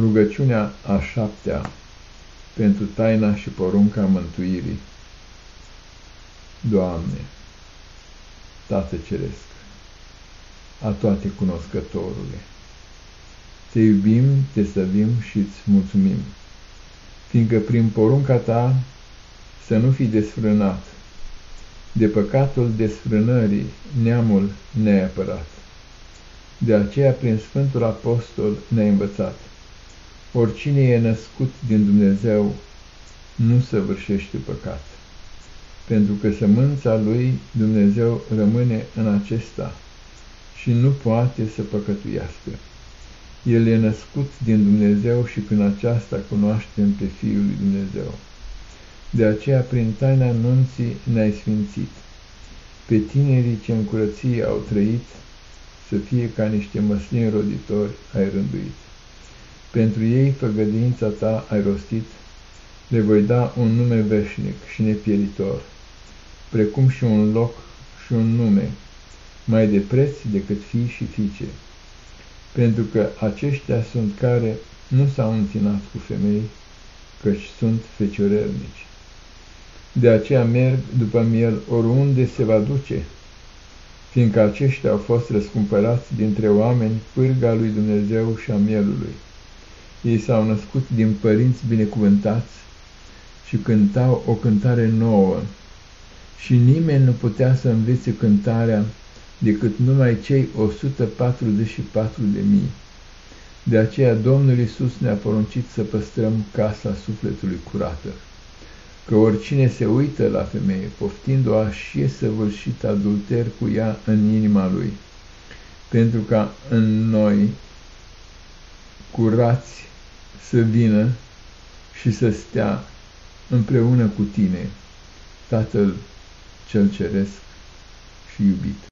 Rugăciunea a șaptea pentru taina și porunca mântuirii. Doamne, Tată Ceresc, a toate cunoscătorule, Te iubim, Te săvim și îți mulțumim, fiindcă prin porunca Ta să nu fi desfrânat, de păcatul desfrânării neamul neapărat. De aceea, prin Sfântul Apostol ne-a învățat, Oricine e născut din Dumnezeu nu săvârșește păcat, pentru că sămânța lui Dumnezeu rămâne în acesta și nu poate să păcătuiască. El e născut din Dumnezeu și prin aceasta cunoaștem pe Fiul lui Dumnezeu. De aceea, prin taina nunții ne-ai sfințit. Pe tinerii ce în curăție au trăit, să fie ca niște măslini roditori ai rânduit. Pentru ei făgădința ta ai rostit, le voi da un nume veșnic și nepieritor, precum și un loc și un nume, mai de preț decât fii și fiice, pentru că aceștia sunt care nu s-au întinat cu femei, căci sunt feciorelnici. De aceea merg după miel oriunde se va duce, fiindcă aceștia au fost răscumpărați dintre oameni pârga lui Dumnezeu și a mielului. Ei s-au născut din părinți binecuvântați și cântau o cântare nouă și nimeni nu putea să învețe cântarea decât numai cei 144 de mii. De aceea Domnul Isus ne-a poruncit să păstrăm casa sufletului curată, că oricine se uită la femeie, poftind-o aș și săvârșit adulter cu ea în inima lui, pentru ca în noi curați să vină și să stea împreună cu tine, Tatăl cel Ceresc și iubit.